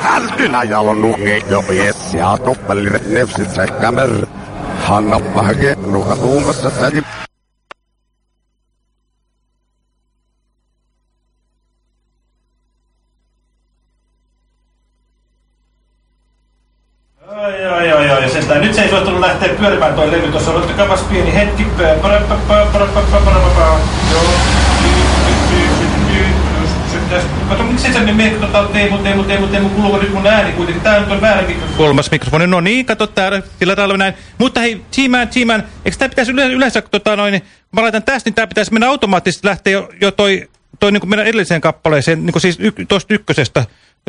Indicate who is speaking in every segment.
Speaker 1: Hältynä jalonnuke jo ja toppelille nefsit säkkämer. Hanna pahke nuka tuumassa sädi.
Speaker 2: Ai, ai, ai, ai, sentään. Nyt se ei suostunut lähteä pyörimään toi levy. Tuossa on kapas pieni hetki. Joo. Kato, miksi sä mene tota Teemu, Teemu, Teemu, Teemu, kuuluuko nyt mun ääni kuitenkin? Tää nyt on väärä mikrofoni.
Speaker 3: Kolmas mikrofoni, no niin, kato täällä, sillä tavalla näin. Mutta hei, G-Man, eikö tää pitäisi yleensä, yleensä tota noin, kun mä laitan tästä, niin tää pitäisi mennä automaattisesti lähteä jo, jo toi, toi niin kuin mennä edelliseen kappaleeseen, niin kuin siis y, tosta ykkösestä.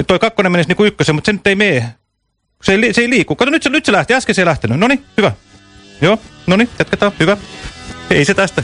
Speaker 3: Toi kakkonen menisi niin kuin ykkösen, mutta se nyt ei mene. Se ei, se ei liiku. Kato, nyt se, nyt se lähti, äsken se ei lähtenyt. No niin, hyvä. Joo, no niin, jatketaan, hyvä. Ei se tästä.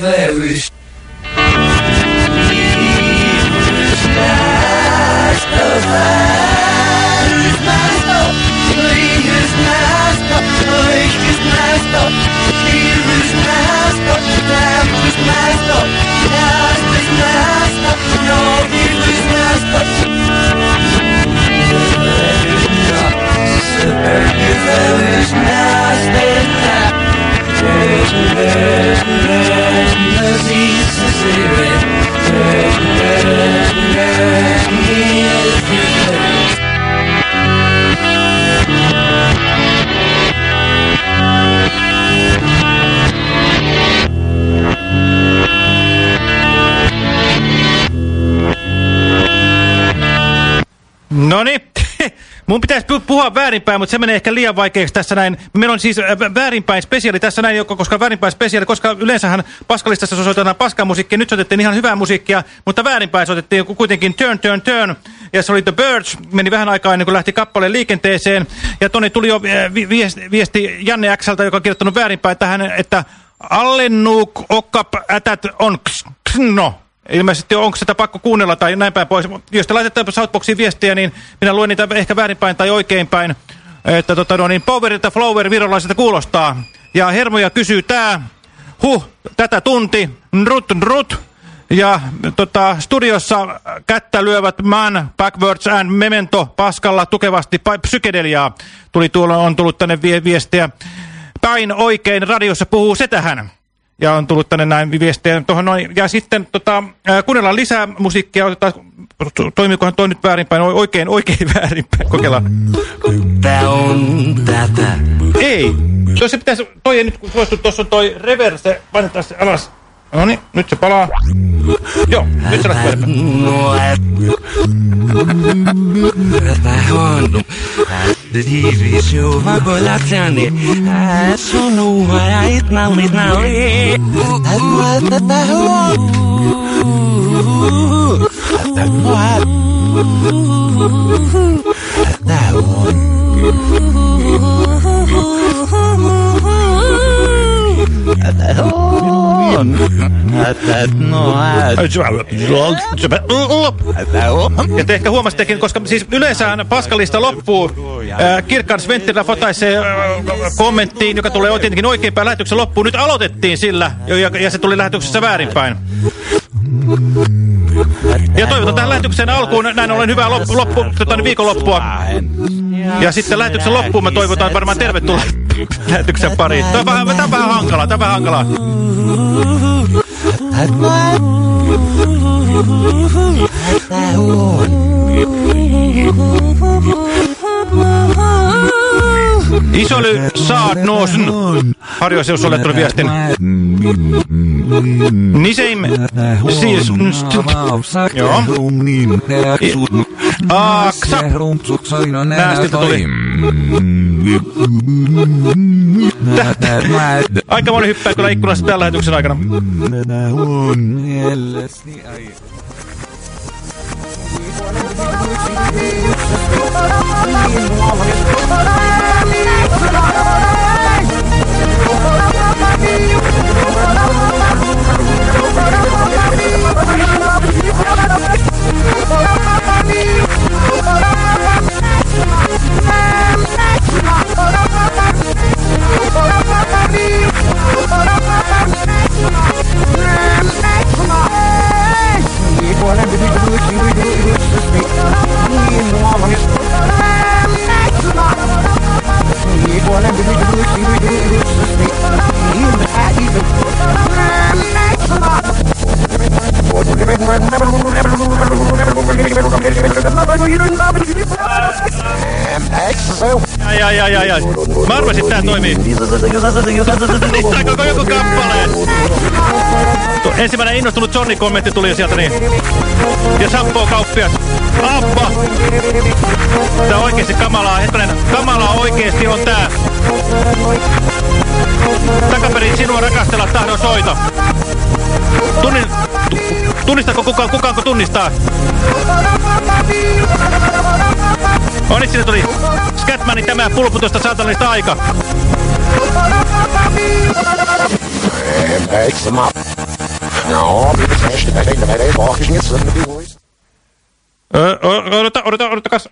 Speaker 3: No puhua väärinpäin, mutta se menee ehkä liian vaikeaksi tässä näin. Meillä on siis äh, väärinpäin spesiaali tässä näin, koska väärinpäin spesiaali, koska yleensähän paskalistassa soitetaan paskamusiikkia, nyt soitettiin ihan hyvää musiikkia, mutta väärinpäin soitettiin kuitenkin Turn, Turn, Turn, ja se oli The Birds, meni vähän aikaa ennen kuin lähti kappaleen liikenteeseen, ja Toni tuli jo äh, viesti Janne Xltä, joka on kirjoittanut väärinpäin tähän, että
Speaker 2: Allennuk okkap ätät on ks, no. Ilmeisesti onko sitä pakko kuunnella tai näin päin pois. Jos te laitatte Southboxiin viestiä, niin minä luen niitä ehkä väärinpäin tai oikeinpäin. Että tota, no, niin Powerilta Flower virolaiselta kuulostaa. Ja hermoja kysyy tää. Huh, tätä tunti. Nrut, nrut. Ja tota, studiossa kättä lyövät Man, Backwards and Memento Paskalla tukevasti psykedeliaa. Tuli tuolla, on tullut tänne vie viestiä. Päin oikein radiossa puhuu se tähän. Ja on tullut tänne näin viestejä tuohon noin. Ja sitten tota, kuunnellaan lisää musiikkia. Otetaan, toimiikohan toi nyt väärinpäin? Oikein, oikein väärinpäin. Kokeillaan.
Speaker 4: Tää on tätä.
Speaker 2: Ei. Tuossa pitäisi, toi ei nyt suostu, tuossa on toi reverse. Painetaan se alas. No niin, nyt se palaa. Joo, nyt se lähtee eteenpäin.
Speaker 4: No, ja
Speaker 2: te ehkä huomasittekin, koska siis yleensähän Paskalista loppuu äh, Kirkkaan Sventtilä Fotaisen äh, kommenttiin, joka tulee tietenkin oikeinpäin lähetyksen loppuun. Nyt aloitettiin sillä, ja, ja se tuli lähetyksessä väärinpäin. Ja toivotan tähän lähetyksen alkuun näin ollen hyvää loppu, loppu tota, viikonloppua. Ja sitten lähetyksen loppuun me toivotaan varmaan tervetuloa lähetyksen pariin. Tämä on vähän, tämä on vähän hankalaa, tämä on vähän hankalaa. Isoly saad noosen. Harjo Seus olet tullut viestin. Niseim siis... Joo. Aksa. Näästiltä tuli. Aika moni hyppää kyllä ikkunasta tällä lähetyksen aikana. Ai, Niistä koko joku kappaleen. Tuo ensimmäinen innostunut Johnny-kommentti tuli sieltä niin. Ja Sampo kauppias. Abba! Tää oikeesti kamalaa. Hetkinen, kamalaa oikeesti on tää. Takaperin sinua rakastella tahdon soita. Tunnin, tu, tunnistako kukaan, kukaanko tunnistaa? On nyt sinne tuli Scatmanin tämä pulputusta saatanallista aika. Ö, odota, odota, odotakas.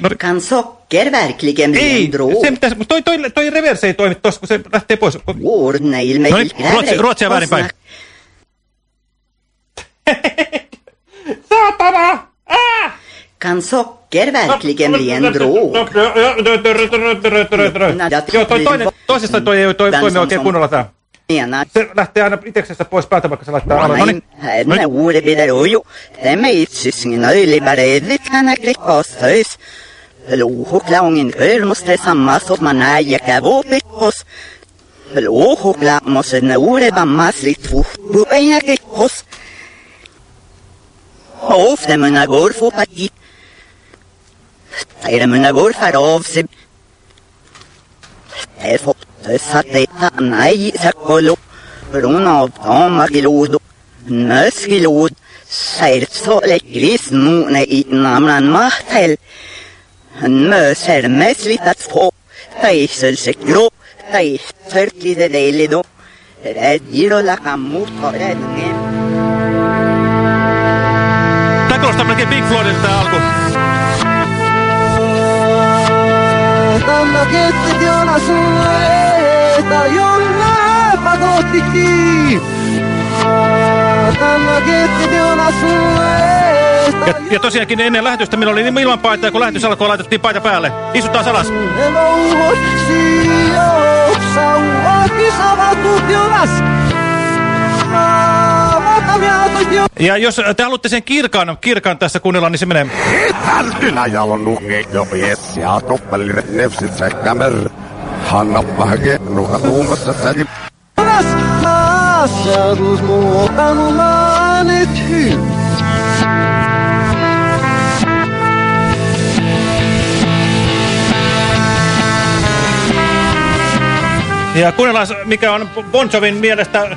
Speaker 2: No,
Speaker 5: Kan socker verkligen bli
Speaker 2: ei,
Speaker 5: en drog?
Speaker 2: se pitäisi, toi, toi, toi reverse ei toimi tossa, kun se lähtee pois.
Speaker 5: Ordnail med
Speaker 2: No niin, ruotsi, ruotsia väärinpäin. Saatana! Ah!
Speaker 5: Kan socker verkligen bli en drog?
Speaker 2: Joo, toisesta toi ei toi, toimi oikein kunnolla tää. Se lähtee aina itseksensä pois päältä, vaikka se laittaa alle. No niin.
Speaker 5: blir det ojo. Tämä itsyskin öili bareidit kana klikkastöis. Luuhuklaungin förmoste samma som man är jäkävuopikos. Luuhuklaamos ne uure vammas litvu. Bupeja klikkos. Ofta munna går få parti. Stämna går för av sig. Det fotas att det hamnar i sakolo. Från avtama glod. Nös glod. Särtsa läckris mona i namnan mahtel. Nöser mässligt att få. Täisel sig grå. Täisfört lite del i då. Rädgir och
Speaker 2: lacka mot och räddningen. Tämä kuulostaa melkein Big Floydilta alku.
Speaker 6: Tämä ketti jona sueta, jolla pakottiki. Tämä ketti jona sueta,
Speaker 2: Ja, ja tosiaankin ennen lähetystä minulla oli niin ilman paitaa, ja kun lähetys alkoi, laitettiin paita päälle. Istutaan alas.
Speaker 6: jonas.
Speaker 2: Ja jos te haluatte sen kirkaan, kirkaan tässä kuunnella, niin se menee.
Speaker 1: Hältynä jalonnukke jo jes ja toppelire nefsit säkkämer. Hanna pahke nuka tuumassa säti.
Speaker 6: Maassaudus muokannut maanet hyy.
Speaker 2: Ja kuunnellaan, mikä on Bon Jovin mielestä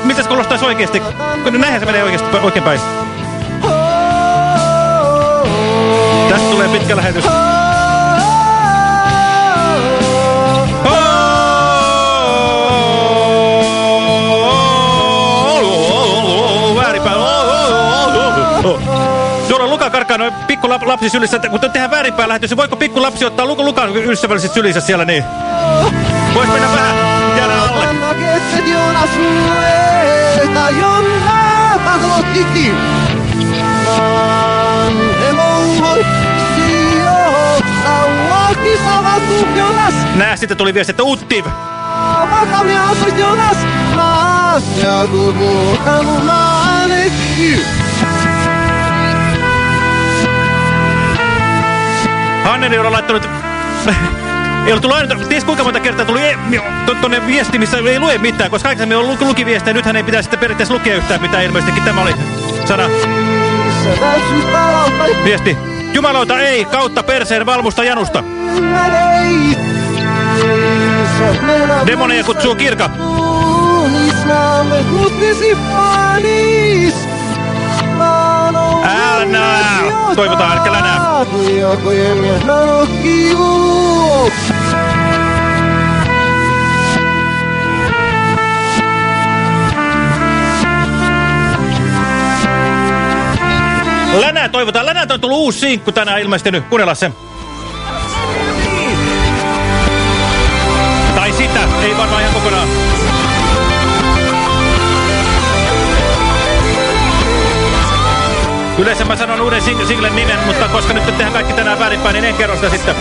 Speaker 2: mitäs kuulostaisi oikeesti? Kun Näinhän se menee oikeesti oikein päin. Tästä tulee pitkä lähetys. Noin pikku lap, lapsi sylissä, kun tehdään väärinpäin lähetys, niin voiko pikku lapsi ottaa Luka, Lukan ystävälliset sylissä siellä niin? Vois mennä vähän jäädä alle.
Speaker 6: Sueta, jolla pakottiki. Elouhot sijooksa, uaki savatut jonas.
Speaker 2: Nää sitten tuli viesti, että Uttiv. Hanneli on laittanut... Ei ole tullut aina, ties kuinka monta kertaa tuli e to, tonne viesti, missä ei lue mitään, koska aikaisemmin on luki, luki viestiä, nythän ei pitäisi sitten periaatteessa lukea yhtään mitään ilmeisestikin. Tämä oli sana. Viesti. Jumalauta ei, kautta perseen valmusta janusta. Demoneja kutsuu kirka. Älä. Toivotaan, älkää nää.
Speaker 6: Kivu.
Speaker 2: Länää toivotaan. Länältä on tullut uusi sinkku tänään ilmestynyt. Kuunnellaan se. Tai sitä, ei varmaan ihan kokonaan. Yleensä mä sanon uuden sing singlen nimen, mutta koska nyt tehdään kaikki tänään väärinpäin, niin en kerro sitä sitten.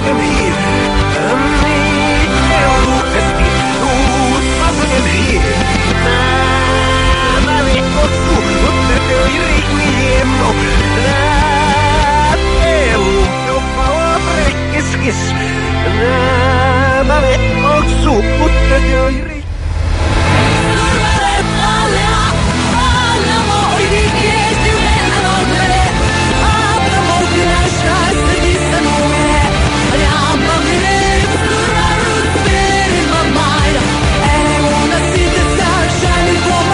Speaker 6: i'm here. puta de oirico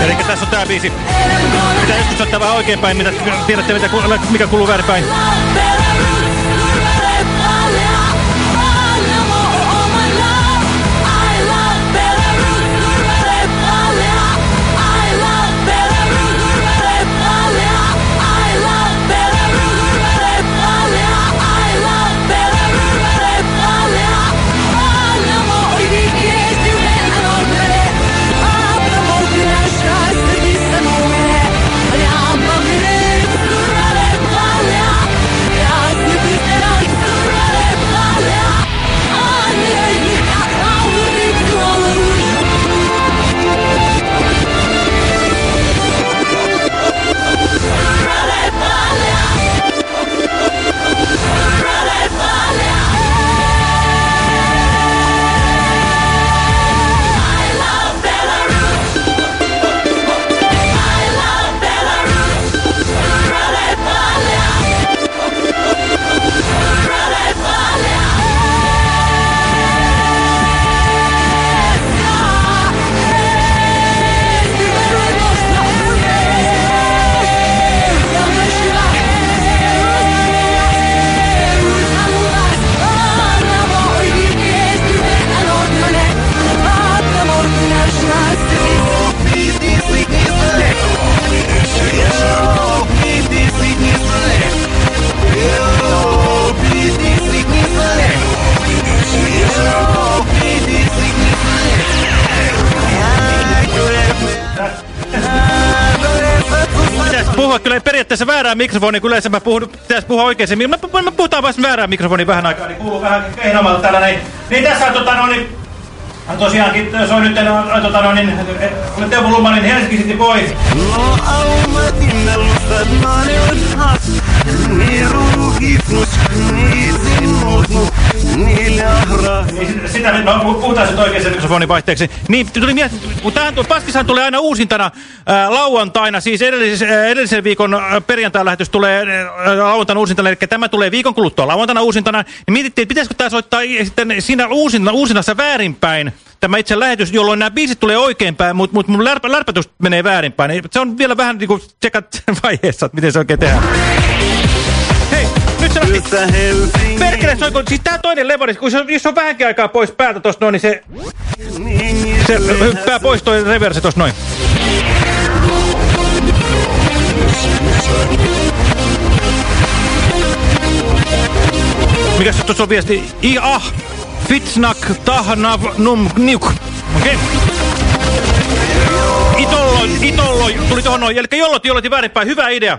Speaker 2: Eli tässä on tää biisi. Pitää joskus ottaa vähän oikeinpäin, mitä tiedätte, mitä, mikä kuuluu väärinpäin. Periaatteessa väärää mikrofonia, kun yleensä mä puhun, pitäisi puhua oikein. Mä, mä, mä puhutaan vaan väärää mikrofonia vähän aikaa, niin kuuluu vähän kehnomalla täällä näin. Niin tässä on tota no niin, tosiaankin se on nyt tota no niin, olen Teuvo Lumanin Helsinki City Boy.
Speaker 6: No aumatin alusta maailmas, niin ruukitnus, niin sinut,
Speaker 2: sitä nyt, no, puhutaan nyt oikein sen mikrofonin vaihteeksi. Niin, tuli mieleen, kun tähän tuo Paskishan tulee aina uusintana ää, lauantaina, siis edellis, ää, edellisen viikon ää, perjantai lähetys tulee ää, lauantaina uusintana, eli tämä tulee viikon kuluttua lauantaina uusintana, niin mietittiin, että pitäisikö tämä soittaa sitten siinä uusina, uusinnassa väärinpäin, tämä itse lähetys, jolloin nämä biisit tulee oikeinpäin, mutta mut mun lärpä, lärpätys menee väärinpäin. Niin Se on vielä vähän niin kuin vaiheessa, että miten se oikein tehdään. Hei, Perkele, soiko, siis tää toinen levari, kun se jos on vähänkin aikaa pois päältä tosta noin, niin se, se hyppää pois toi reverse tosta noin. Mikäs tuossa on viesti? I ah, fitsnak tahnav num niuk. Okei. Okay. Itollo, itollo, tuli tohon noin. Eli jollot, jollot väärinpäin. Hyvä idea.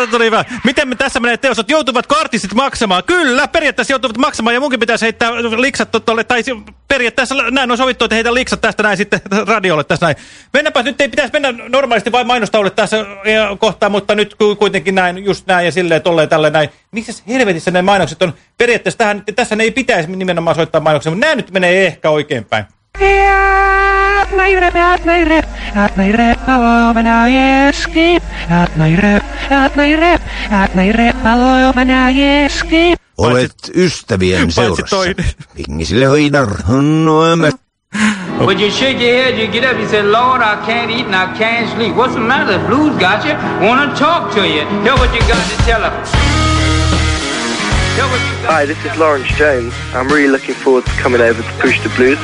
Speaker 2: Tuo tuli hyvä. Miten me tässä menee teostot? Joutuvatko artistit maksamaan? Kyllä, periaatteessa joutuvat maksamaan ja munkin pitäisi heittää liksat tuolle, tai periaatteessa näin on sovittu, että heitä liksat tästä näin sitten radiolle tässä näin. Mennäpä, nyt ei pitäisi mennä normaalisti vain mainostaulle tässä ja kohtaa, mutta nyt ku- kuitenkin näin, just näin ja silleen tolleen tälle näin. Missä helvetissä ne mainokset on? Periaatteessa tähän, tässä ne ei pitäisi nimenomaan soittaa mainoksia, mutta nämä nyt menee ehkä At
Speaker 3: Olet ystävien seurassa. Pingisille hoidar, noemme.
Speaker 7: When you shake your head, you get up, you say, Lord, I can't eat and I can't sleep. What's the matter? The blues got you. Want to talk to you. Hear what you got to tell them.
Speaker 8: Hi, this is Lawrence Jones. I'm really looking forward to coming over to Push the Blues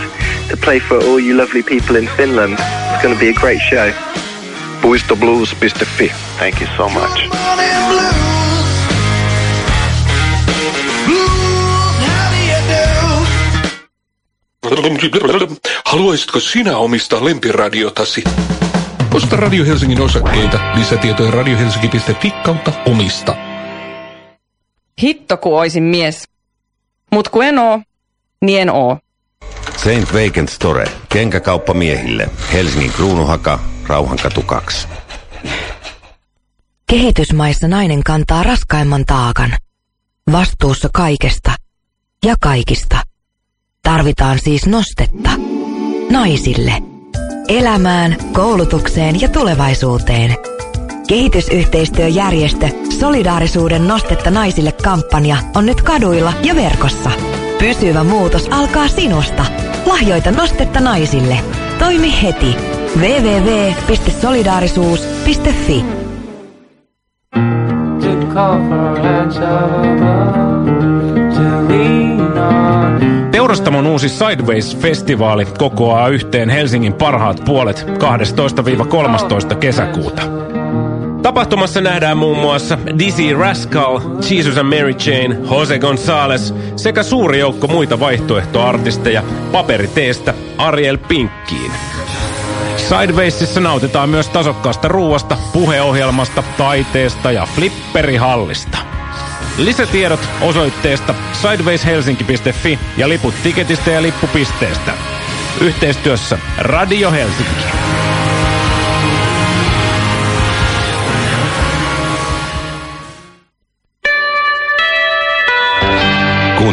Speaker 8: to play for all you lovely people in Finland. It's going to be a great show.
Speaker 1: Puistoblues.fi. Thank you so much.
Speaker 9: Haluaisitko sinä omistaa lempiradiotasi? Osta Radio Helsingin osakkeita. Lisätietoja radiohelsinki.fi kautta omista.
Speaker 10: Hitto ku oisin mies. Mut ku en oo, niin en oo.
Speaker 3: Saint Vacant Store. Kenkäkauppa miehille. Helsingin Kruunuhaka. Rauhankatu 2.
Speaker 11: Kehitysmaissa nainen kantaa raskaimman taakan. Vastuussa kaikesta ja kaikista. Tarvitaan siis nostetta. Naisille. Elämään, koulutukseen ja tulevaisuuteen. Kehitysyhteistyöjärjestö Solidaarisuuden nostetta naisille kampanja on nyt kaduilla ja verkossa. Pysyvä muutos alkaa sinusta. Lahjoita nostetta naisille. Toimi heti. www.solidaarisuus.fi.
Speaker 12: Teurastamon uusi Sideways-festivaali kokoaa yhteen Helsingin parhaat puolet 12-13 kesäkuuta. Tapahtumassa nähdään muun muassa Dizzy Rascal, Jesus and Mary Jane, Jose Gonzalez sekä suuri joukko muita vaihtoehtoartisteja paperiteestä Ariel Pinkkiin. Sidewaysissa nautitaan myös tasokkaasta ruuasta, puheohjelmasta, taiteesta ja flipperihallista. Lisätiedot osoitteesta sidewayshelsinki.fi ja liput tiketistä ja lippupisteestä. Yhteistyössä Radio Helsinki.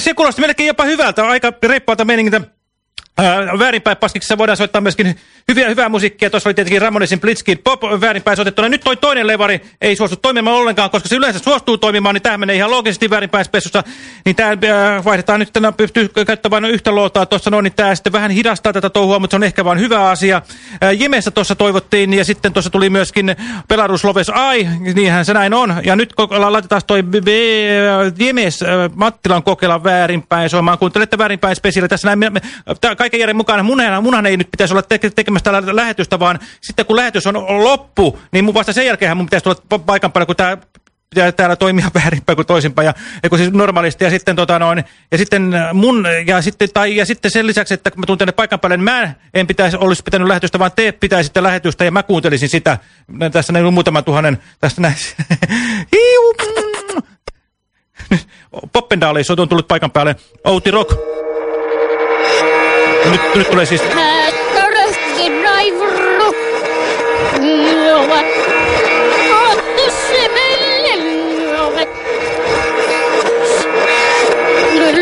Speaker 2: Se kuulosti melkein jopa hyvältä, aika reippaalta meningiltä. Ää, väärinpäin paskiksessa voidaan soittaa myöskin hyviä, hyvää musiikkia. Tuossa oli tietenkin Ramonesin Blitzkid Pop väärinpäin soitettuna. Nyt toi toinen levari ei suostu toimimaan ollenkaan, koska se yleensä suostuu toimimaan, niin tämä menee ihan loogisesti väärinpäin spessussa. Niin tämä vaihdetaan nyt, tänään pystyy käyttämään yhtä lootaa tuossa noin, niin tämä sitten vähän hidastaa tätä touhua, mutta se on ehkä vain hyvä asia. Ää, Jemessä tuossa toivottiin ja sitten tuossa tuli myöskin Belarus Loves Ai, niinhän se näin on. Ja nyt laitetaan toi Jemes Mattilan kokeilla väärinpäin soimaan. Kuuntelette väärinpäin spesiaali. Tässä näin, me, kaiken järjen mukaan munhan, munhan ei nyt pitäisi olla te tekemässä tällä lähetystä, vaan sitten kun lähetys on loppu, niin vasta sen jälkeen mun pitäisi tulla paikan päälle, kun tämä pitää täällä toimia väärinpäin kuin toisinpäin, ja, ja siis normaalisti, ja sitten, tota noin, ja sitten mun, ja sitten, tai, ja sitten sen lisäksi, että kun mä tulen tänne paikan päälle, niin mä en pitäisi, olisi pitänyt lähetystä, vaan te pitäisitte lähetystä, ja mä kuuntelisin sitä, tässä näin muutaman tuhannen, tästä näin, Poppendaaleissa on tullut paikan päälle, Outi Rock, nyt, nyt tulee siis...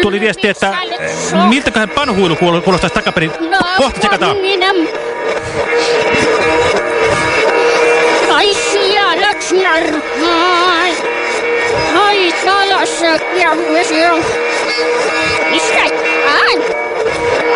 Speaker 2: Tuli viesti, että miltäköhän panhuilu kuulostaisi takaperin. Kohta tsekataan.
Speaker 13: Naisia läksnärhaa. Ai salassa ja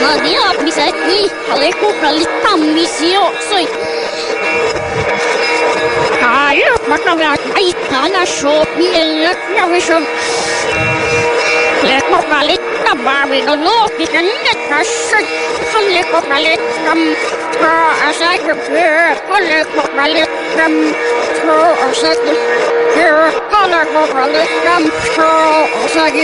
Speaker 13: noen av de har på seg et lille koka litt tammiser også. Her er åpenbart noe at eitan er så bjellet noe som Det kommer litt dabba blir noe låter som dette skjønt. Så det kommer litt fram fra seg og det kommer litt fram fra seg og det kommer litt fram fra seg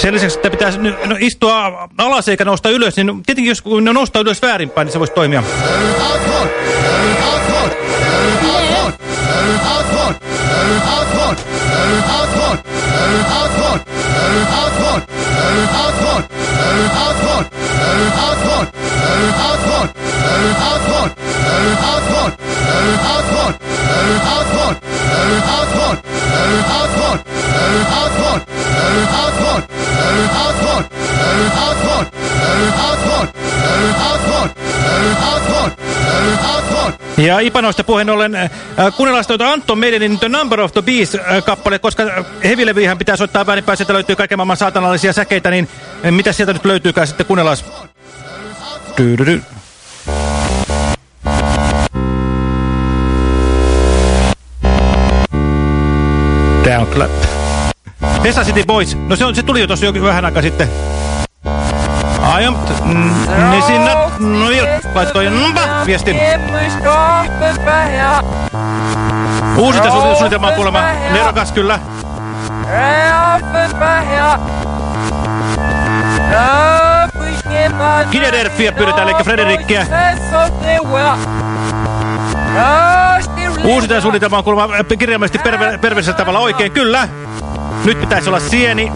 Speaker 2: Sen lisäksi, että pitäisi no, istua alas eikä nousta ylös, niin tietenkin jos kun ne nostaa ylös väärinpäin, niin se voisi toimia. Ja Ipanoista puheen ollen, äh, kuunnellaan tuota Anton Medenin The Number of the Beast-kappale, koska hevilevyjähän pitää soittaa väärinpäin, sieltä löytyy kaiken maailman saatanallisia säkeitä, niin äh, mitä sieltä nyt löytyykään sitten kuunnellaan. Tyydydy. Downclap. Vesa City Boys. No se, on, se tuli jo tuossa jo vähän aikaa sitten. Aion, niin sinä, no jo, laittoi numpa viestin. Suunnitelma on kuulemma nerokas kyllä. Kinederfiä pyydetään, eli Frederikkiä. Uusi tämä suunnitelma on kuulemma kirjaimellisesti perve tavalla oikein, kyllä. Nyt pitäisi olla sieni.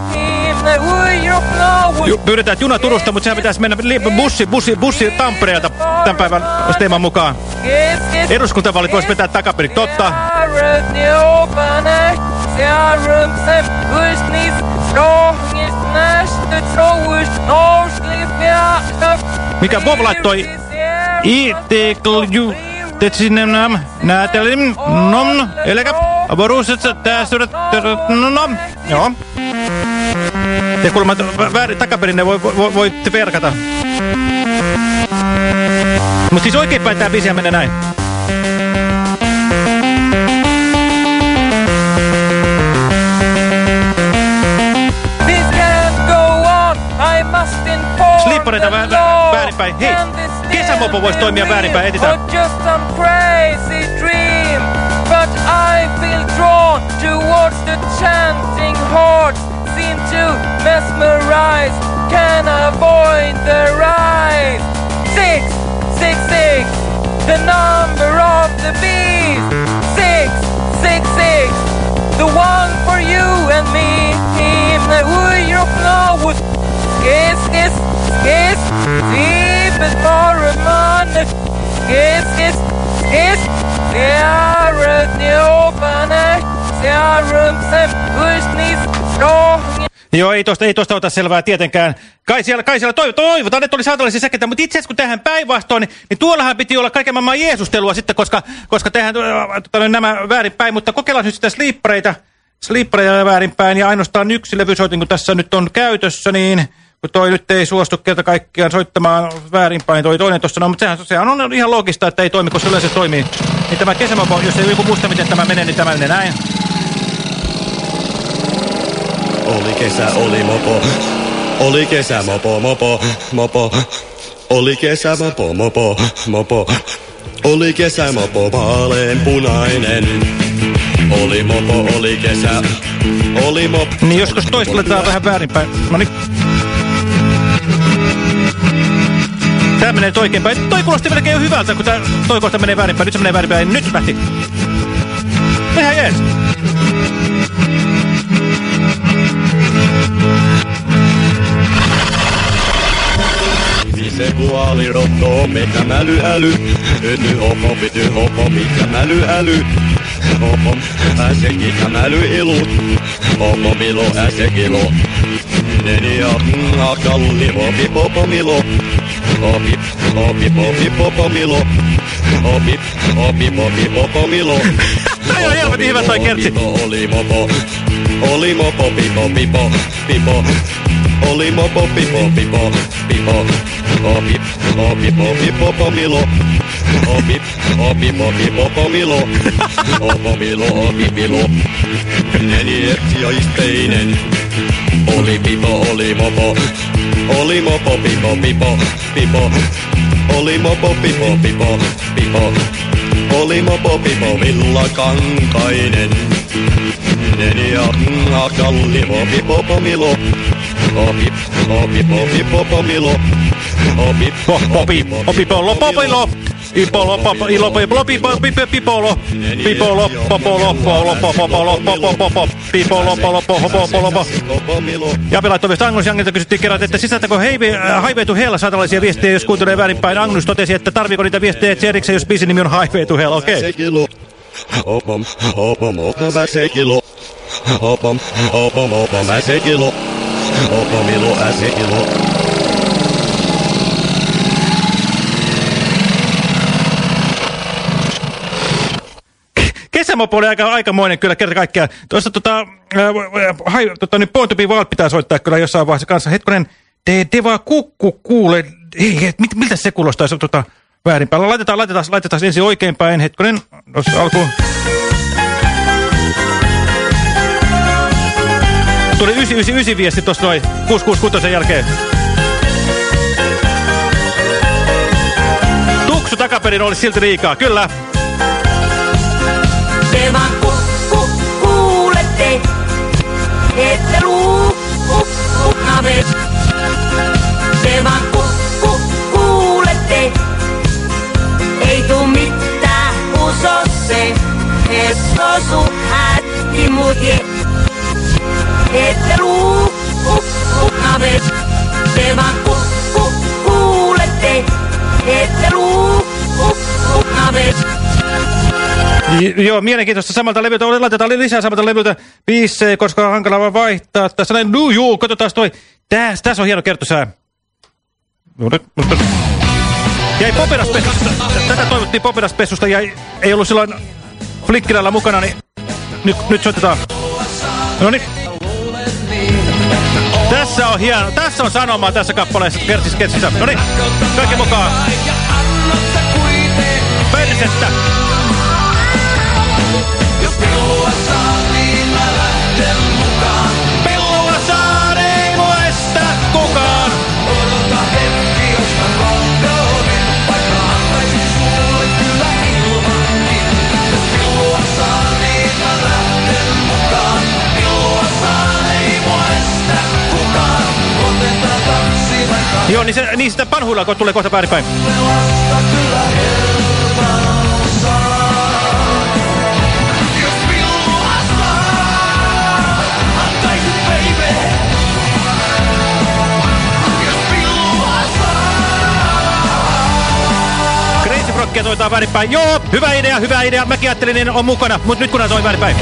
Speaker 2: Ju, pyydetään, juna Turusta, mutta sehän pitäisi mennä bussi, bussi, bussi Tampereelta tämän päivän teeman mukaan. Eduskuntavaalit voisi vetää takaperin, totta. Mikä Bob laittoi? ITKLU sinne nam näätelin nom eläkä avaruuset tässä nom joo ja kuulemma väärin takaperin ne voi, voi, voi verkata. Mutta siis oikeinpäin tää biisiä menee näin. Slippareita vä vä väärinpäin. Hei, kesämopo voisi toimia väärinpäin. Etitään. But I feel drawn towards the chanting heart seem to mesmerize, can avoid the rise. Six, six, six, the number of the beast. Six, six, six, the one for you and me. In the Uyroknawut, skis, skis, skis, deep Joo, ei tosta, ei tosta ota selvää tietenkään. Kai siellä, kai siellä toiv toivotaan, että oli saatavallisia säkeitä, mutta itse asiassa kun tähän päinvastoin, niin, niin tuollahan piti olla kaiken maailman Jeesustelua sitten, koska, koska tehdään äh, nämä väärinpäin, mutta kokeillaan nyt sitä slippareita, slippareita väärinpäin, ja ainoastaan yksi levysoitin, kun tässä nyt on käytössä, niin kun toi nyt ei suostu kerta kaikkiaan soittamaan väärinpäin, toi toinen tuossa, no, mutta sehän, sehän on ihan loogista, että ei toimi, koska yleensä toimii. Niin tämä kesämopo, jos ei joku muista, miten tämä menee, niin tämä menee näin.
Speaker 14: Oli kesä, oli mopo. Oli kesä, mopo, mopo, mopo. Oli kesä, mopo, mopo, mopo. Oli kesä, mopo, vaaleanpunainen. Oli mopo, oli kesä, oli mopo.
Speaker 2: Niin joskus toistelletaan vähän väärinpäin. No niin. Tää menee oikeinpäin. Toi kuulosti melkein jo hyvältä, kun tää, toi kohta menee väärinpäin. Nyt se menee väärinpäin. Nyt lähti. Ihan jees.
Speaker 14: se kuoli rotto, mikä mäly äly. Yty hopo, pity hopo, mikä mäly äly. Hopo, äseki mäly ilut. Hopo, milo, äsekilo. Neni ja kalli, hopi, popo, milo. Hopi, hopi, popi, popo, milo. Hopi, hopi, popi, popo, milo.
Speaker 2: Ai on helvetin hyvä toi kertsi.
Speaker 14: Oli mopo, oli mopo, pipo, pipo, pipo. Oli mopo, pipo, pipo, pipo. Opi, opi, opi, popomilo. Opi, opi, opi, popomilo. Popomilo, opi, pilo. Neljätsijoisteinen. Oli pipo, oli mopo. Oli mopo, pipo, pipo, pipo. Oli mopo, pipo, pipo, pipo. Oli mopo, pipo, villakankainen. Neljä, kalli, opi, popomilo. Opi, opi, opi, popopilo. Opi,
Speaker 2: opi, myös Agnus Jangilta kysyttiin kerran, että sisältäkö Highway to Hell saa tällaisia viestejä, jos kuuntelee väärinpäin. Agnus totesi, että tarviiko niitä viestejä erikseen, jos biisin nimi on Highway to Hell, okei. Okay.
Speaker 14: Opom, opom, opom, äsekilo. Opom, opom, opom, äsekilo. Opomilo, äsekilo.
Speaker 2: Kesämopo oli aika, aikamoinen kyllä kerta kaikkiaan. Tuossa tota, äh, hai, tota, niin Point to be Wild pitää soittaa kyllä jossain vaiheessa kanssa. Hetkonen, te, te vaan kukku kuule. Ei, mit, miltä se kuulostaisi tota, väärinpäin? Laitetaan, laitetaan, laitetaan ensin oikeinpäin. Hetkonen, tuossa alkuun. Tuli 999 viesti tuossa noin 666 jälkeen. Tuksu takaperin olisi silti liikaa, kyllä.
Speaker 15: Te vaan ku, ku, kuulette, ette luu, ku, ku, nave. Te vaan ku, ku, kuulette, ei tuu mitään uso se, et hätti. Ette luu, ku, ku, nave. Te vaan ku, ku, kuulette, ette luu, ku, ku, nave.
Speaker 2: J joo, mielenkiintoista samalta levyltä. Laitetaan lisää samalta levyltä biissejä, koska on hankala vaan vaihtaa. Tässä näin, no juu, katsotaan toi. Tässä, tässä on hieno kertosää. Jäi poperaspessusta. Tätä toivottiin poperaspessusta ja ei ollut silloin Flickilällä mukana, niin nyt, nyt soitetaan. No niin. Tässä on hieno. Tässä on sanomaa tässä kappaleessa Kertsis Ketsissä. No niin, kaikki mukaan. Persettä. Joo, niin, se, niin sitä panhuilla tulee kohta väärinpäin. Crazy Froggia toitaa väärinpäin. Joo, hyvä idea, hyvä idea. Mäkin ajattelin, että on mukana, mutta nyt kun toi väärinpäin.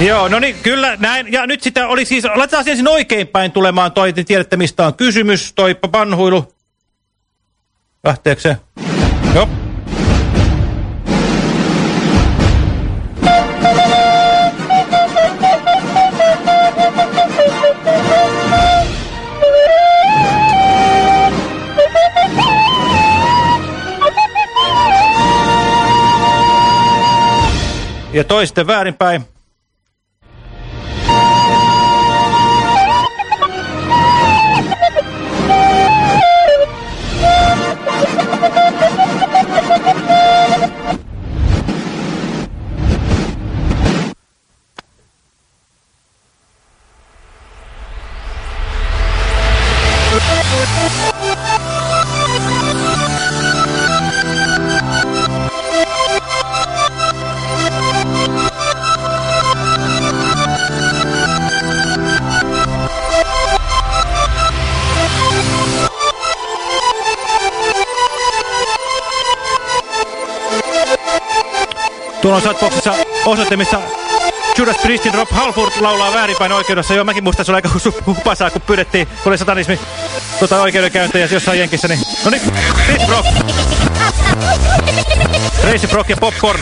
Speaker 2: Joo, no niin, kyllä näin. Ja nyt sitä oli siis, laitetaan ensin oikeinpäin tulemaan toi, te tiedätte mistä on kysymys, toi panhuilu. Lähteekö se? Joo. Ja toi sitten väärinpäin. Missä Judas Priestin Rob Halford laulaa väärinpäin oikeudessa. Joo, mäkin muistan, se oli aika hupasaa, kun pyydettiin, kun oli satanismi tota oikeudenkäyntejä jossain jenkissä, niin... No niin, Crazy Frog! Crazy Frog ja Popcorn.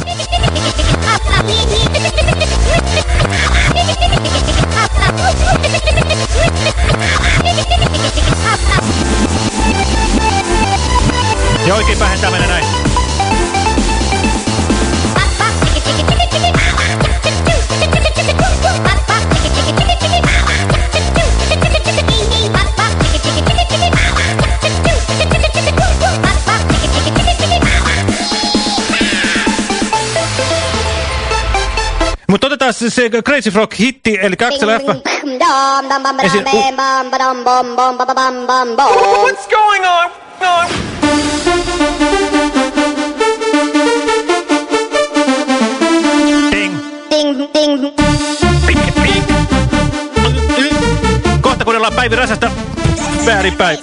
Speaker 2: Ja oikein päin tää menee näin. Se, se Crazy Frog hitti, eli Axel F. Ensin,
Speaker 6: What's going on?
Speaker 2: kohta kuunnellaan Päivi Räsästä väärinpäin.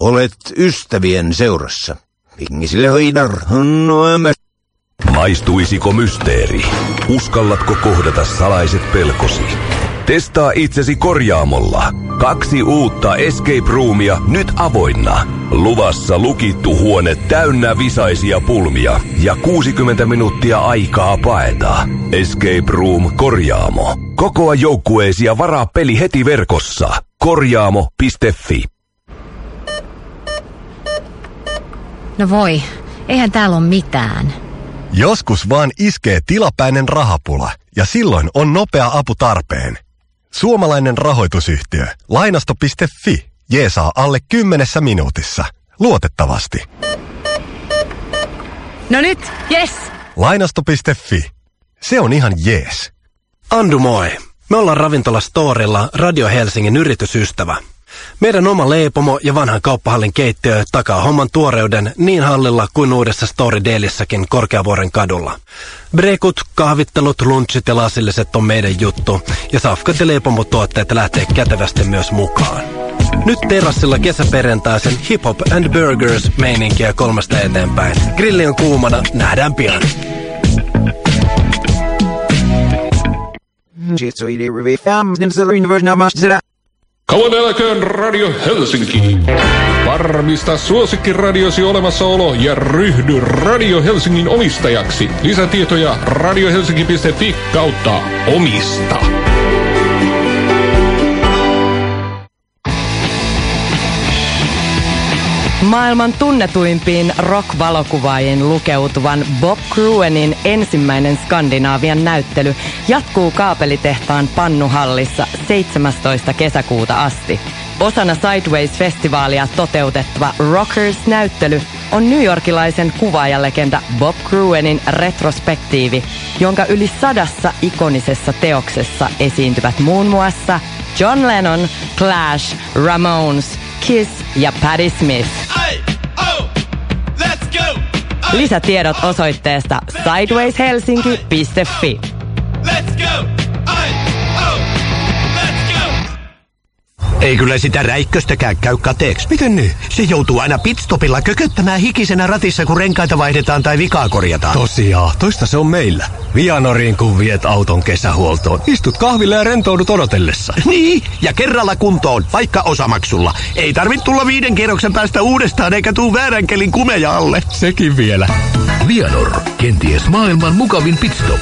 Speaker 16: Olet ystävien seurassa. Pingisille hoidar, noemme.
Speaker 17: Maistuisiko mysteeri? Uskallatko kohdata salaiset pelkosi? Testaa itsesi korjaamolla. Kaksi uutta Escape Roomia nyt avoinna. Luvassa lukittu huone täynnä visaisia pulmia ja 60 minuuttia aikaa paeta. Escape Room Korjaamo. Kokoa joukkueesi ja varaa peli heti verkossa. Korjaamo.fi
Speaker 18: No voi, eihän täällä ole mitään.
Speaker 19: Joskus vaan iskee tilapäinen rahapula ja silloin on nopea apu tarpeen. Suomalainen rahoitusyhtiö Lainasto.fi jeesaa alle kymmenessä minuutissa. Luotettavasti.
Speaker 18: No nyt, yes!
Speaker 19: Lainasto.fi. Se on ihan jees.
Speaker 20: Andu moi. Me ollaan ravintola Storilla Radio Helsingin yritysystävä. Meidän oma leipomo ja vanhan kauppahallin keittiö takaa homman tuoreuden niin hallilla kuin uudessa Story Dailissäkin Korkeavuoren kadulla. Brekut, kahvittelut, lunchit ja lasilliset on meidän juttu ja safkat ja leipomotuotteet lähtee kätevästi myös mukaan. Nyt terassilla kesäperjantaisen Hip Hop and Burgers meininkiä kolmesta eteenpäin. Grilli on kuumana, nähdään pian.
Speaker 21: Rivi selin version of masjida.
Speaker 9: Kauan Radio Helsinki. Varmista suosikkiradiosi olemassaolo ja ryhdy Radio Helsingin omistajaksi. Lisätietoja radiohelsinki.fi kautta omista.
Speaker 10: Maailman tunnetuimpiin rock-valokuvaajiin lukeutuvan Bob Cruenin ensimmäinen Skandinaavian näyttely jatkuu kaapelitehtaan Pannuhallissa 17. kesäkuuta asti. Osana Sideways-festivaalia toteutettava Rockers-näyttely on newyorkilaisen kuvaajalegenda Bob Cruenin retrospektiivi, jonka yli sadassa ikonisessa teoksessa esiintyvät muun muassa John Lennon, Clash, Ramones, Kiss ja Patti Smith. Lisätiedot osoitteesta sidewayshelsinki.fi.
Speaker 22: Ei kyllä sitä räikköstäkään käy kateeksi. Miten niin? Se joutuu aina pitstopilla kököttämään hikisenä ratissa, kun renkaita vaihdetaan tai vikaa korjataan.
Speaker 19: Tosiaan, toista se on meillä. Vianoriin kun viet auton kesähuoltoon. Istut kahville ja rentoudut odotellessa.
Speaker 22: Niin, ja kerralla kuntoon, vaikka osamaksulla. Ei tarvitse tulla viiden kierroksen päästä uudestaan eikä tuu väärän kelin kumeja alle.
Speaker 19: Sekin vielä.
Speaker 23: Vianor, kenties maailman mukavin pitstop.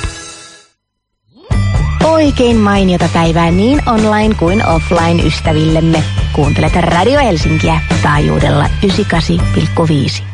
Speaker 24: Oikein mainiota päivää niin online kuin offline ystävillemme. Kuuntelet Radio Helsinkiä taajuudella 98,5.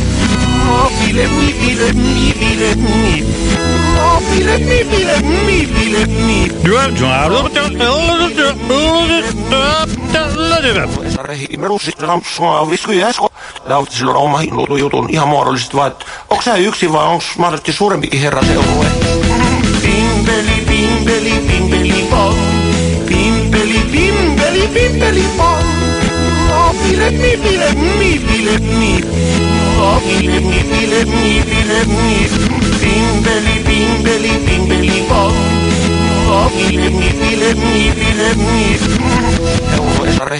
Speaker 25: bile mi bile mi bile mi mi bile mi bile mi siis on bile mi bile mi Mobile mi bile mi bile mi Mobile mi bile mi bile mi Sä sojon Mobile mi bile mi bile mi Mobile mi bile mi bile mi Russi Ramsua visku jäsko Lautti silloin oma hinluutu jutun ihan muodollisesti vaan, että onko sä yksi vai onko mahdollisesti suurempikin herra seurue? Pimpeli, pimpeli, pimpeli, pom. Pimpeli, pimpeli, pimpeli, pom. Mi, bile, mi, bile, mi, bile, mi,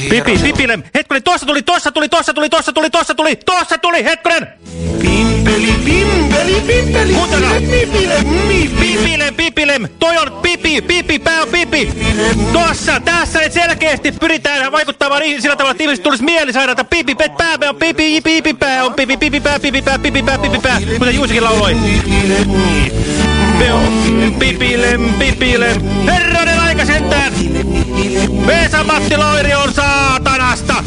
Speaker 2: Pipi, Pipilem, hetkonen, tuossa tuli, tuossa tuli, tuossa tuli, tuossa tuli, tuossa tuli, tuossa tuli, hetkonen!
Speaker 25: Pimpeli, pimpeli, pimpeli, bile, mi, bile.
Speaker 2: Pipilem, Pipilem, toi on Pipi, Pipi, pää on Pipi. Tuossa, tässä nyt selkeästi pyritään vaikuttamaan sillä tavalla, että ihmiset tulisi mielisairaata. Pipi, pet, pää on Pipi, Pipi, pää on Pipi, Pipi, pää, Pipi, pää, Pipi, pää, Pipi, pää. Kuten Juusikin lauloi. Pipilem, Pipilem. Herranen aika sentään. Vesa-Matti Loiri on saatanasta.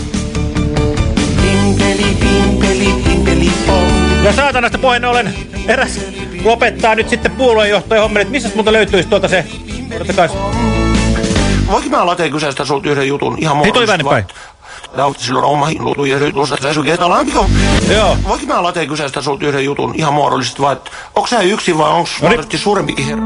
Speaker 25: Pimpeli, pimpeli, pimpeli, pom.
Speaker 2: Ja saatanasta puheen ollen eräs lopettaa nyt sitten puolueenjohtajan hommelit. Missä muuta löytyisi tuolta se? Odottakaa.
Speaker 25: Voinko mä lateen kyseistä sulta yhden jutun ihan
Speaker 2: Hei, toi väärin päin.
Speaker 25: Lautti silloin oma hinluutu ja nyt tuosta se sun ketalampiko.
Speaker 2: Joo.
Speaker 25: Voinko mä lateen kyseistä sulta yhden jutun ihan muodollisesti että onko sä yksin vai onko mahdollisesti suurempikin herra?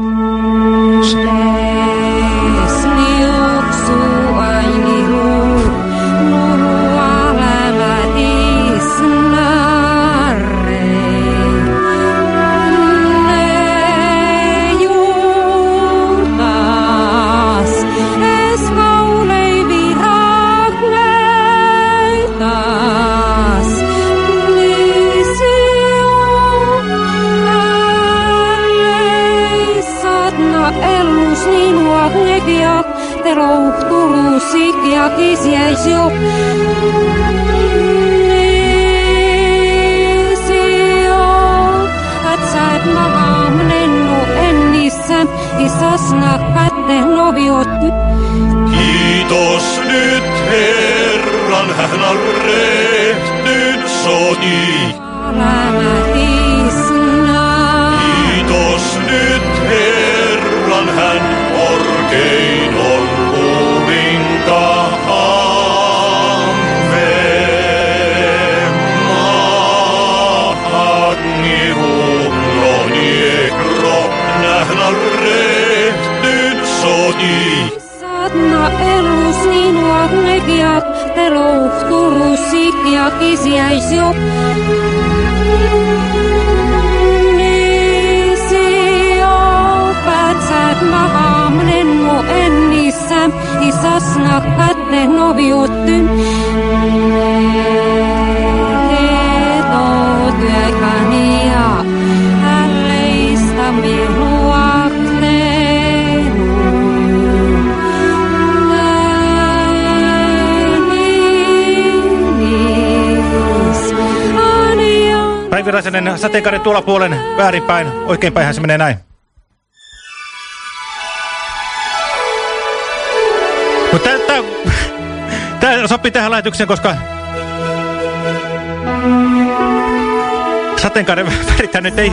Speaker 26: Negia, te louhtulusi ja kisjäis jo. Isasna katte noviot
Speaker 25: Kiitos nyt Herran, hän on rehtynyt sodi. Kiitos nyt Herran, hän korkein on
Speaker 2: Sateenkaaren tuolla puolen väärinpäin. Oikeinpäinhän se menee näin. Mutta tää sopii tähän lähetykseen, koska sateenkaaren värithän nyt ei...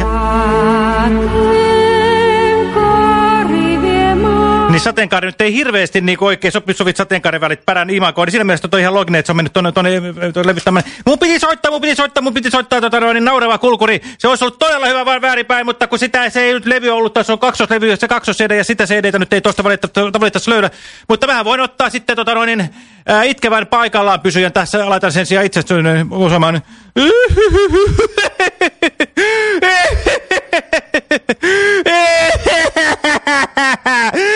Speaker 2: Niin sateenkaari nyt ei hirveästi niin oikein sopi sovit sateenkaarivälit pärän imakoon. Niin siinä mielessä on ihan looginen, että se on mennyt tuonne, tuonne, tuonne levittämään. Mun piti soittaa, mun piti soittaa, mun piti soittaa tota, niin naureva kulkuri. Se olisi ollut todella hyvä vaan väärinpäin, mutta kun sitä se ei nyt levy ollut, tässä on kaksoslevy, se kaksos CD ja sitä CDtä nyt ei tuosta valitettavasti löydä. Mutta mä voin ottaa sitten tota, no, niin, ää, itkevän paikallaan pysyjän tässä, laitan sen sijaan itse osamaan.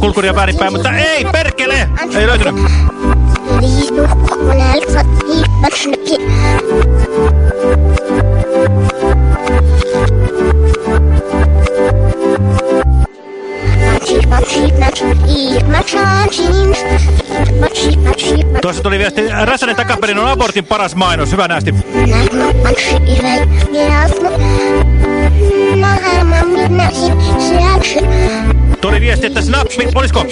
Speaker 2: kulkuria väärinpäin, mutta ei, perkele! Ei löytynyt. Tuossa tuli viesti, Räsänen takaperin on abortin paras mainos. Hyvä nästi. Tuli viesti, että snappi, olisiko?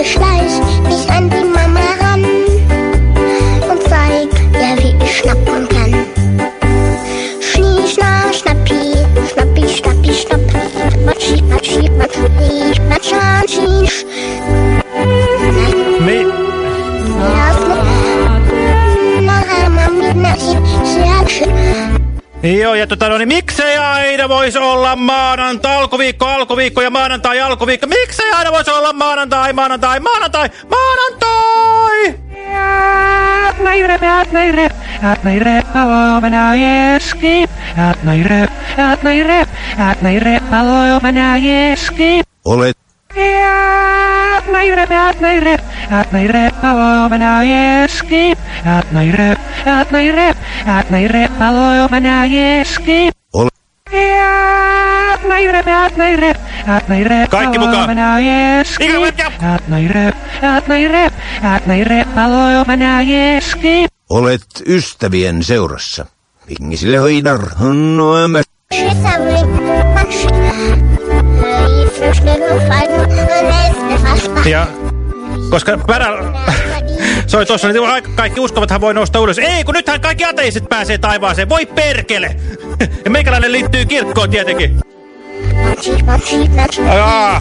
Speaker 13: Ich schleich mich an die Mama ran und zeig ihr, wie ich schnappen kann. Schnie, schna, schnappi, schnappi, schnappi, schnapp. Matschi, matschi, matschi, matschan, schiesch.
Speaker 2: Me... Joo, ja tota, no niin, miksei aina voisi olla maanantai, alkuviikko, alkuviikko ja maanantai, alkuviikko. Miksei aina voisi olla maanantai, maanantai, maanantai, maanantai!
Speaker 16: Olet Ole.
Speaker 2: Kaikki mukaan.
Speaker 16: Olet ystävien seurassa. Pingisille hoidar, no mä.
Speaker 2: Ja koska Pärä soi tuossa, niin kaikki uskovathan voi nousta ylös. Ei, kun nythän kaikki ateistit pääsee taivaaseen. Voi perkele! Ja meikäläinen liittyy kirkkoon tietenkin. Aa.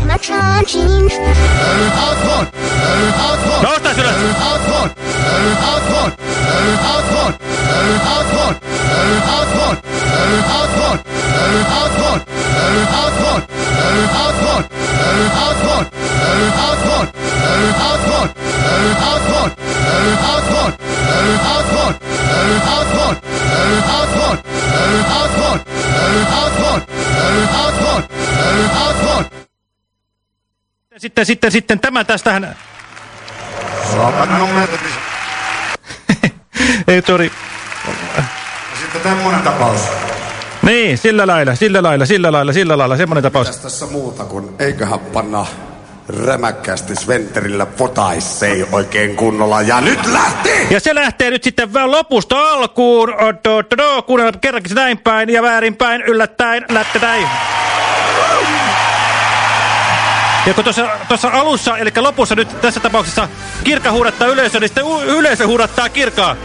Speaker 2: Noustais ylös! Sitten, sitten, sitten tämä tästähän... Ei tori.
Speaker 1: Sitten tämmönen tapaus.
Speaker 2: Niin, sillä lailla, sillä lailla, sillä lailla, sillä lailla, semmonen tapaus.
Speaker 1: Mitäs tässä muuta kuin eiköhän panna rämäkkästi Sventerillä potaissei oikein kunnolla. Ja nyt lähti!
Speaker 2: Ja se lähtee nyt sitten vähän lopusta alkuun. Kuunnella kerrankin se näin päin ja väärinpäin, yllättäen, lättätäin. Ja kun tuossa, alussa, eli lopussa nyt tässä tapauksessa kirkka huudattaa yleisö, niin sitten yleisö huudattaa kirkkaa.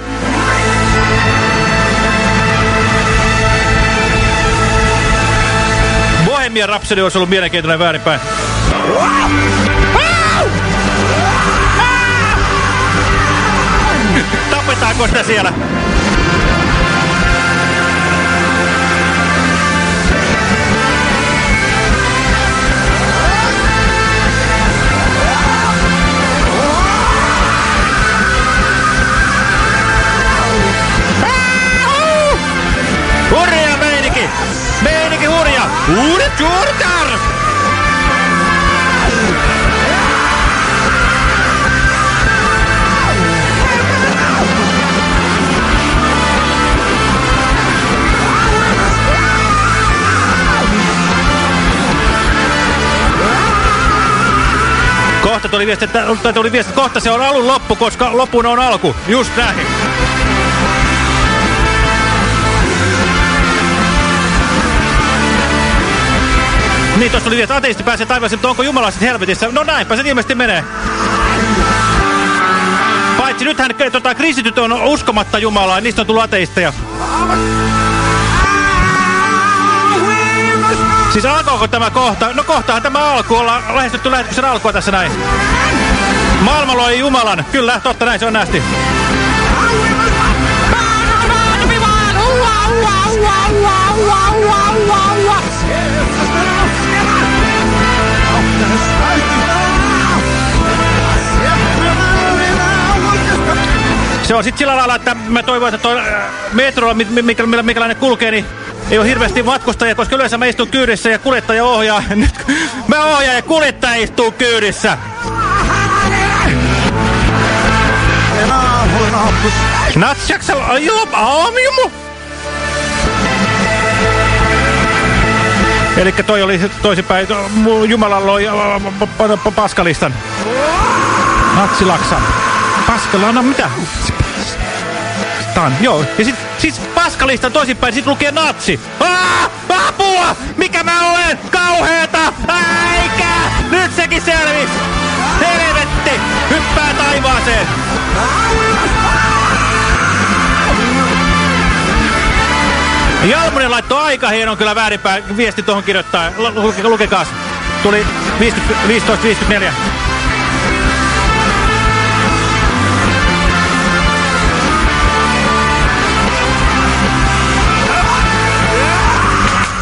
Speaker 2: Bohemian Rhapsody olisi ollut mielenkiintoinen väärinpäin. Tapetaanko sitä siellä? Juuritar! Kohta tuli viesti, että, tuli viesti, kohta se on alun loppu, koska lopun on alku. Just näin. Niin, tuossa oli että ateisti pääsee taivaaseen, mutta onko Jumala sitten helvetissä? No näinpä se ilmeisesti menee. Paitsi nythän tota, kristityt on uskomatta Jumalaa, niistä on tullut ateisteja. Siis alkoiko tämä kohta? No kohtahan tämä alku, ollaan lähestytty lähetyksen alkua tässä näin. Maailma loi Jumalan, kyllä, totta näin, se on nästi. Se on sitten sillä lailla, että mä toivon, että toi metrolla, millä mikälainen kulkee, niin ei ole hirveästi matkustajia, koska yleensä mä istun kyydissä ja kuljettaja ohjaa. Nyt mä ohjaan ja kuljettaja istuu kyydissä. Natsjaksella, joo, aamimu. Eli toi oli toisinpäin, Jumala loi paskalistan. Natsilaksa. Paskala, no mitä? Tan, joo. Ja sit, siis paskalistan toisinpäin, sit lukee natsi. Aa, apua! Mikä mä olen? Kauheeta! Äikä! Nyt sekin selvis! Helvetti! Hyppää taivaaseen! Jalmunen laittoi aika hienon kyllä väärinpäin viesti tuohon kirjoittaa. Lukekaas. Tuli 15.54.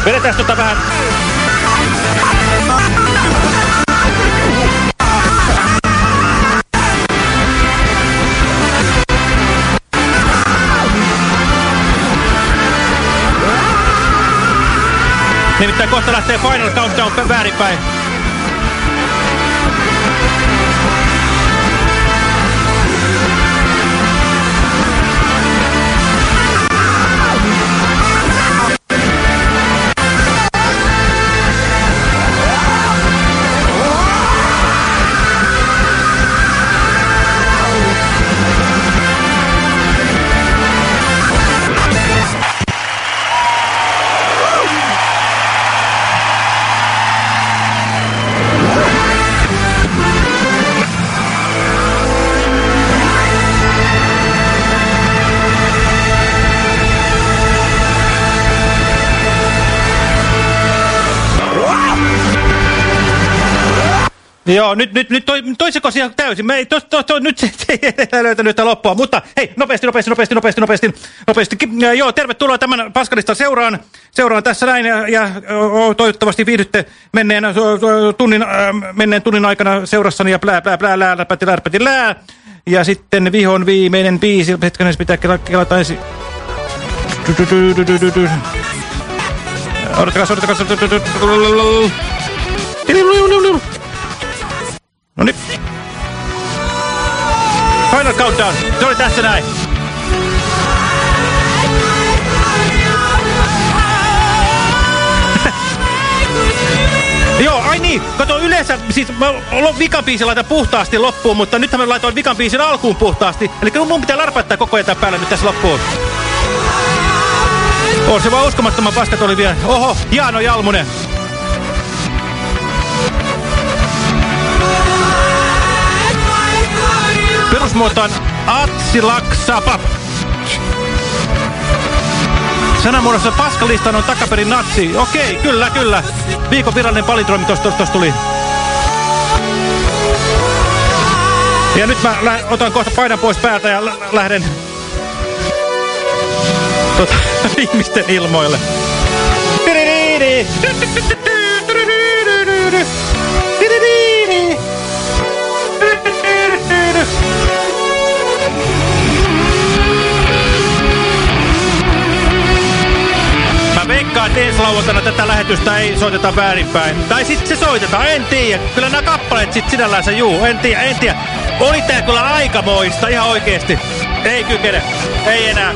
Speaker 2: Vedetään tota vähän Nimittäin kohta lähtee Final Countdown väärinpäin. Joo, nyt, nyt, nyt toi, toisiko siellä täysin? Me ei, tos, tos, tos, nyt se, ei löytänyt yhtä loppua, mutta hei, nopeasti, nopeasti, nopeasti, nopeasti, nopeasti, nopeasti. Joo, tervetuloa tämän Paskalista seuraan, seuraan tässä näin ja, ja toivottavasti viihdytte menneen tunnin, menneen tunnin aikana seurassani ja plää, plää, plää, lää, läpäti, läpäti, lää. Ja sitten vihon viimeinen biisi, hetken pitää kelata ensin. Odottakaa, odottakaa, No niin. Final countdown. Se oli tässä näin. Joo, ai niin. Kato yleensä, siis mä vikabiisi laitan puhtaasti loppuun, mutta nyt mä laitoin vikan biisin alkuun puhtaasti. Eli mun pitää larpaittaa koko ajan päällä nyt tässä loppuun. On se vaan uskomattoman paskat oli vielä. Oho, Jaano Jalmunen. Perusmuoto on Atsilaksapa. Sanamuodossa paskalistan on takaperin natsi. Okei, kyllä, kyllä. Viikon virallinen palindromi tosta tuli. Ja nyt mä otan kohta painan pois päältä ja lähden tota, ihmisten ilmoille. Mä veikkaan, että ensi lauantaina tätä lähetystä ei soiteta väärinpäin. Tai sitten se soitetaan, en tiedä. Kyllä nämä kappaleet sit sinällänsä juu, en tiedä, en tiedä. Oli tää kyllä aikamoista, ihan oikeesti. Ei kykene, ei enää.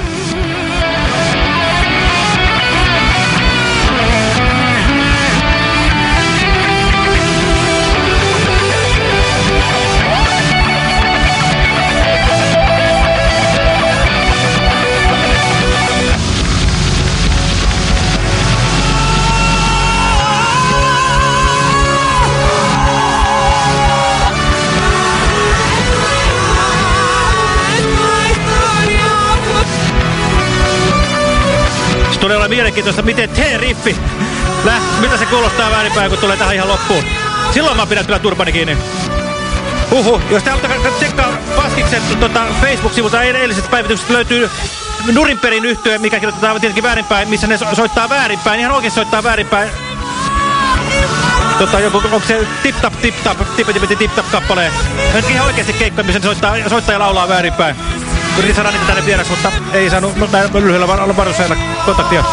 Speaker 2: Mielenkiintoista, miten T-riffi, mitä se kuulostaa väärinpäin, kun tulee tähän ihan loppuun. Silloin mä pidän kyllä turbani kiinni. Huhu, jos te haluatte tsekkaa Paskiksen tota, Facebook-sivulta eilisestä päivityksestä löytyy Nurinperin yhtyö, mikä kirjoitetaan tietenkin väärinpäin, missä ne so soittaa väärinpäin, ihan oikein soittaa väärinpäin. Tota, joku, onko se tip-tap, tip-tap, tip tip tap kappaleen? Nyt ihan oikeasti keikkoja, missä soittaa, soittaa ja laulaa väärinpäin yritin saada niitä tänne vieressä, mutta ei saanut no, lyhyellä varoisella kontaktia.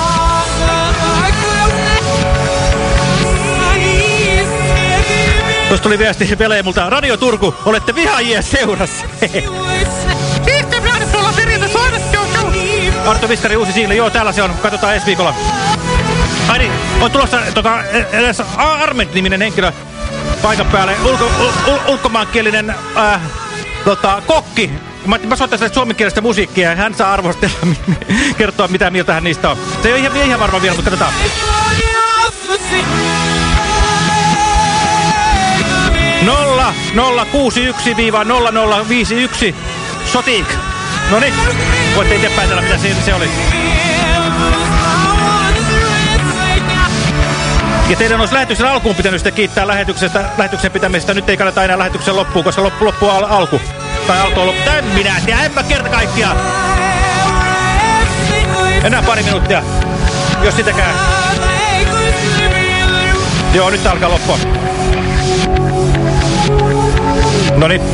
Speaker 2: Tuossa tuli viesti Velemulta. Radio Turku, olette vihaajia seurassa. Arto Vistari, uusi siinä, Joo, täällä se on. Katsotaan ensi viikolla. Ai niin, on tulossa tota, edes Arment-niminen henkilö paikan päälle. Ulko, ul, ul, ulkomaankielinen äh, tota, kokki Mä, mä soitan sille suomenkielistä musiikkia ja hän saa arvostella, kertoa mitä mieltä hän niistä on. Se ei ole ihan, ihan varma vielä, mutta katsotaan. Nolla, nolla, kuusi, yksi, viiva, nolla, nolla, viisi, yksi. Sotik. No niin, voitte itse päätellä, mitä se, se oli. Ja teidän olisi lähetyksen alkuun pitänyt sitä kiittää lähetyksestä, lähetyksen pitämisestä. Nyt ei kannata enää lähetyksen loppuun, koska loppu, loppu al alku. Tai loppu. En minä tiedä, en mä kerta kaikkiaan. Enää pari minuuttia, jos sitäkään. Joo, nyt alkaa loppua. Noniin.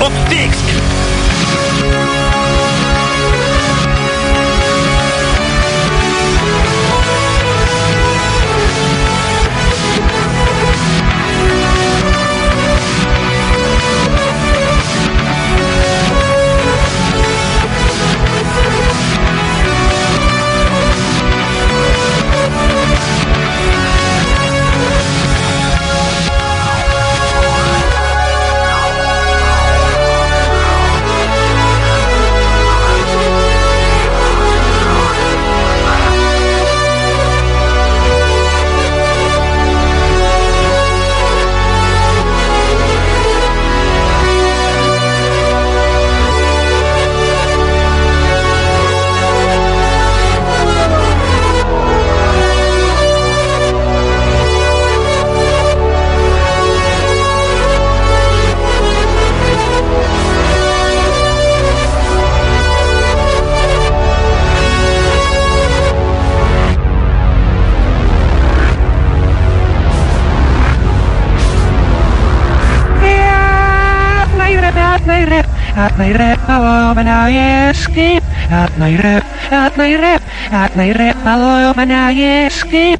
Speaker 2: Optiks!
Speaker 27: At may rep, alo, manajeski. At may rep, at may rep, at may rep, alo, manajeski.